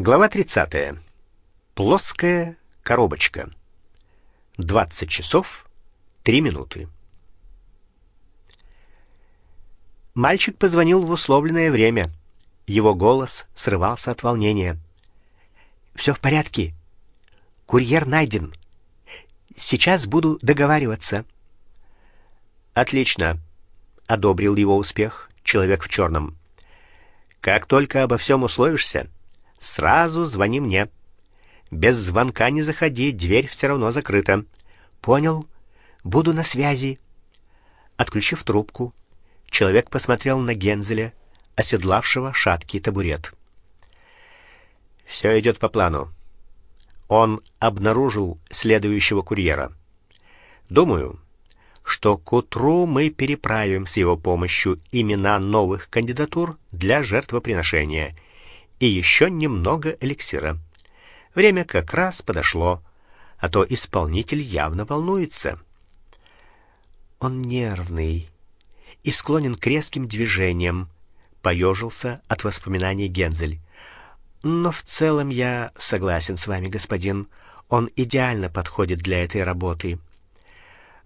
Глава 30. Плоская коробочка. 20 часов 3 минуты. Мальчик позвонил в условленное время. Его голос срывался от волнения. Все в порядке. Курьер найден. Сейчас буду договариваться. Отлично, одобрил его успех человек в черном. Как только обо всем условишься, Сразу звони мне. Без звонка не заходи, дверь все равно закрыта. Понял? Буду на связи. Отключив трубку, человек посмотрел на Гензеля, оседлавшего шаткий табурет. Все идет по плану. Он обнаружил следующего курьера. Думаю, что к утру мы переправим с его помощью имена новых кандидатур для жертвоприношения и еще немного эликсира. Время как раз подошло, а то исполнитель явно волнуется. Он нервный и склонен к резким движениям, поежился от воспоминаний Гензель. Но в целом я согласен с вами, господин. Он идеально подходит для этой работы.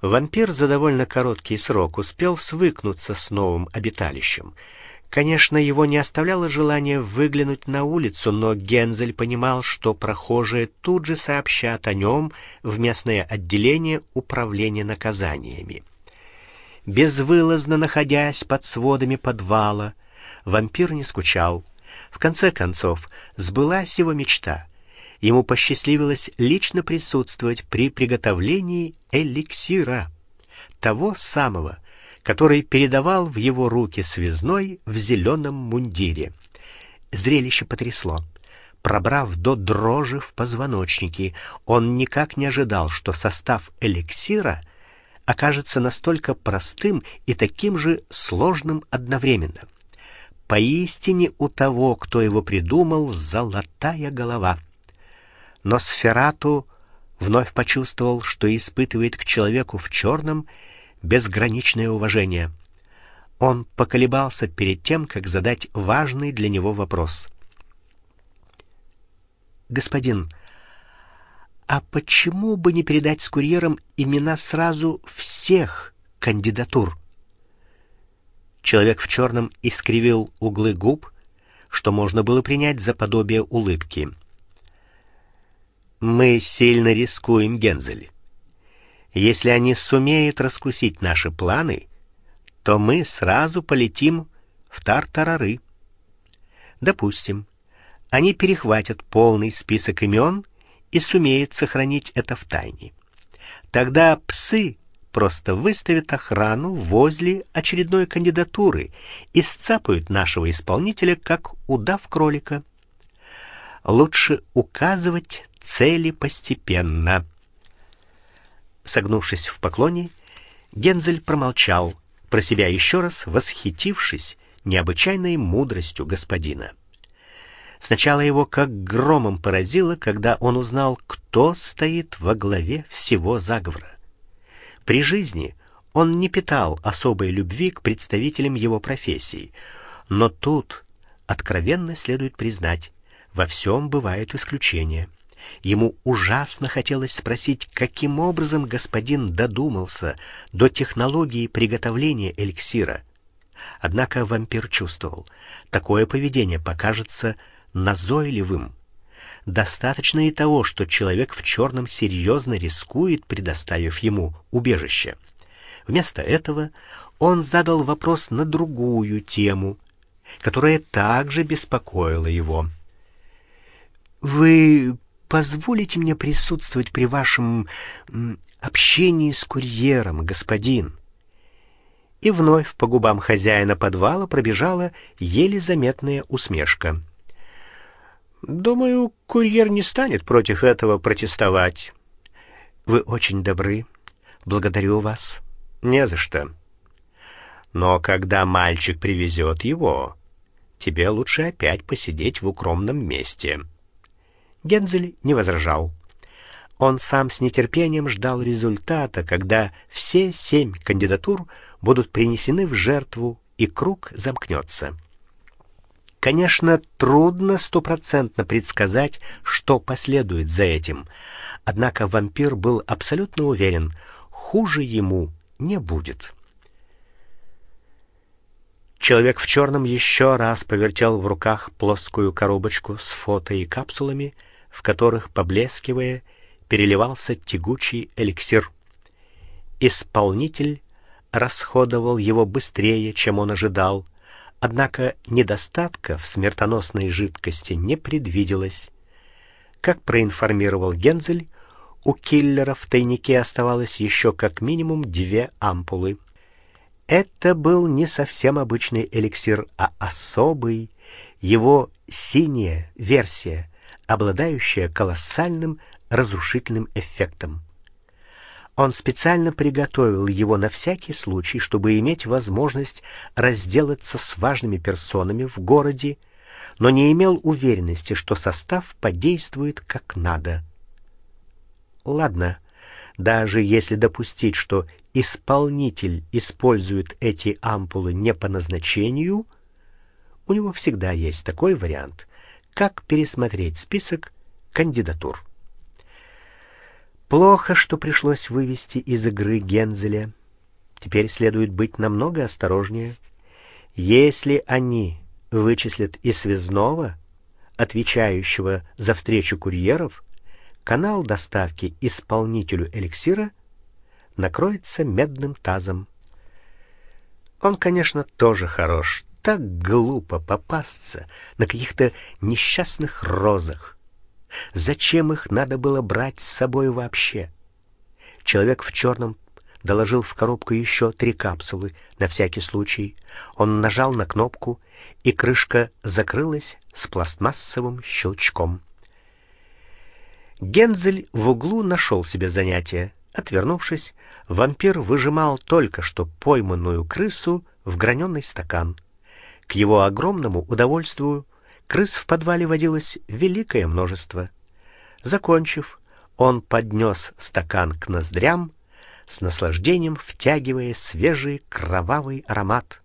Вампир за довольно короткий срок успел свыкнуться с новым обиталищем. Конечно, его не оставляло желание выглянуть на улицу, но Гензель понимал, что прохожие тут же сообщат о нем в местное отделение управления наказаниями. Безвылазно находясь под сводами подвала, вампир не скучал. В конце концов, сбылась его мечта. Ему посчастливилось лично присутствовать при приготовлении эликсира, того самого, который передавал в его руки связной в зеленом мундире. Зрелище потрясло. Пробрав до дрожи в позвоночнике, он никак не ожидал, что состав эликсира окажется настолько простым и таким же сложным одновременно. Поистине у того, кто его придумал, золотая голова. Но Сферату вновь почувствовал, что испытывает к человеку в черном безграничное уважение. Он поколебался перед тем, как задать важный для него вопрос. Господин, а почему бы не передать с курьером имена сразу всех кандидатур? Человек в черном искривил углы губ, что можно было принять за подобие улыбки. Мы сильно рискуем, Гензель. Если они сумеют раскусить наши планы, то мы сразу полетим в Тартарары. Допустим, они перехватят полный список имен и сумеют сохранить это в тайне. Тогда псы просто выставят охрану возле очередной кандидатуры и сцапают нашего исполнителя как удав кролика. Лучше указывать цели постепенно. Согнувшись в поклоне, Гензель промолчал, про себя еще раз восхитившись необычайной мудростью господина. Сначала его как громом поразило, когда он узнал, кто стоит во главе всего заговора. При жизни он не питал особой любви к представителям его профессии, но тут откровенно следует признать, во всем бывают исключения. Ему ужасно хотелось спросить, каким образом господин додумался до технологии приготовления эликсира. Однако вампир чувствовал, такое поведение покажется назойливым. Достаточно и того, что человек в черном серьезно рискует, предоставив ему убежище. Вместо этого он задал вопрос на другую тему, которая также беспокоила его. Вы позволите мне присутствовать при вашем общении с курьером, господин. И вновь по губам хозяина подвала пробежала еле заметная усмешка. Думаю, курьер не станет против этого протестовать. Вы очень добры. Благодарю вас. Не за что. Но когда мальчик привезет его, тебе лучше опять посидеть в укромном месте. Гензель не возражал. Он сам с нетерпением ждал результата, когда все семь кандидатур будут принесены в жертву и круг замкнется. Конечно, трудно стопроцентно предсказать, что последует за этим. Однако вампир был абсолютно уверен, хуже ему не будет. Человек в черном еще раз повертел в руках плоскую коробочку с фото и капсулами, в которых, поблескивая, переливался тягучий эликсир. Исполнитель расходовал его быстрее, чем он ожидал. Однако недостатка в смертоносной жидкости не предвиделось. Как проинформировал Гензель, у киллера в тайнике оставалось еще как минимум две ампулы. Это был не совсем обычный эликсир, а особый, его синяя версия, обладающая колоссальным разрушительным эффектом. Он специально приготовил его на всякий случай, чтобы иметь возможность разделаться с важными персонами в городе, но не имел уверенности, что состав подействует как надо. Ладно, даже если допустить, что исполнитель использует эти ампулы не по назначению, у него всегда есть такой вариант, как пересмотреть список кандидатур. Плохо, что пришлось вывести из игры Гензеля. Теперь следует быть намного осторожнее. Если они вычислят и связного, отвечающего за встречу курьеров, канал доставки исполнителю эликсира накроется медным тазом. Он, конечно, тоже хорош. Так глупо попасться на каких-то несчастных розах. Зачем их надо было брать с собой вообще? Человек в черном доложил в коробку еще три капсулы на всякий случай. Он нажал на кнопку, и крышка закрылась с пластмассовым щелчком. Гензель в углу нашел себе занятие. Отвернувшись, вампир выжимал только что пойманную крысу в граненый стакан. К его огромному удовольствию крыс в подвале водилось великое множество. Закончив, он поднес стакан к ноздрям, с наслаждением втягивая свежий кровавый аромат.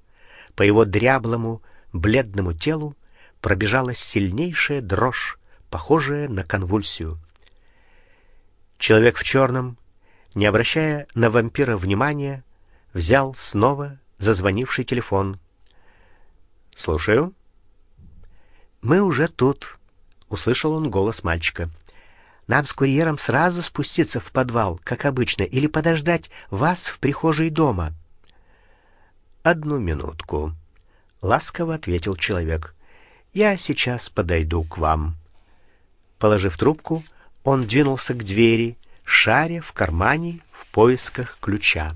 По его дряблому, бледному телу пробежала сильнейшая дрожь, похожая на конвульсию. Человек в черном, не обращая на вампира внимания, взял снова зазвонивший телефон. Слушаю. Мы уже тут, услышал он голос мальчика. Нам с курьером сразу спуститься в подвал, как обычно, или подождать вас в прихожей дома. Одну минутку, ласково ответил человек. Я сейчас подойду к вам. Положив трубку, он двинулся к двери, шаря в кармане в поисках ключа.